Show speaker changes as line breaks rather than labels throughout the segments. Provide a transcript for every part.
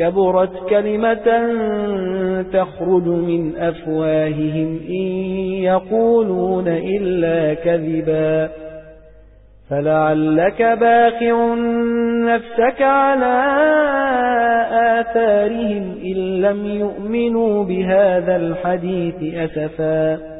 كبرت كلمة تخرج من أفواههم إن يقولون إلا كذبا. فلعلك باخع نفسك على آثارهم إن لم يؤمنوا بهذا الحديث أسفا.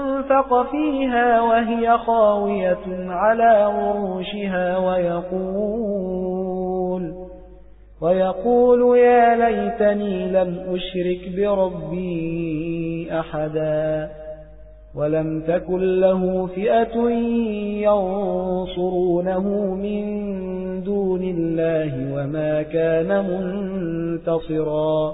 أنفق فيها وهي خاوية على عروشها ويقول ويقول يا ليتني لم أشرك بربي أحدا ولم تكن له فئة ينصرونه من دون الله وما كان منتصرا.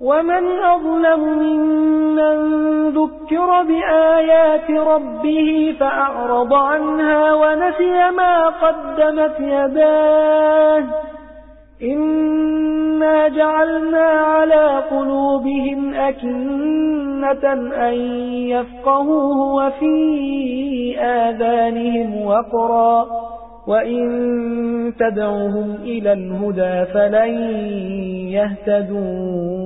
ومن أظلم ممن ذكر بآيات ربه فأعرض عنها ونسي ما قدمت يداه. إنا جعلنا على قلوبهم أكنة أن يفقهوه وفي آذانهم وقرا. وإن تدعهم إلى الهدى فلن يهتدوا.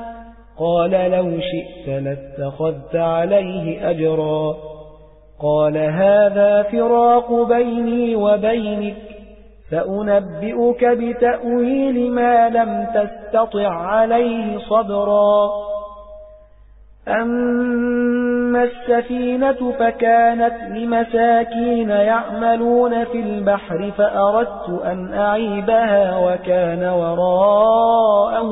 قال لو شئت لاتخذت عليه أجرا. قال هذا فراق بيني وبينك سأنبئك بتأويل ما لم تستطع عليه صبرا. أما السفينة فكانت لمساكين يعملون في البحر فأردت أن أعيبها وكان وراءهم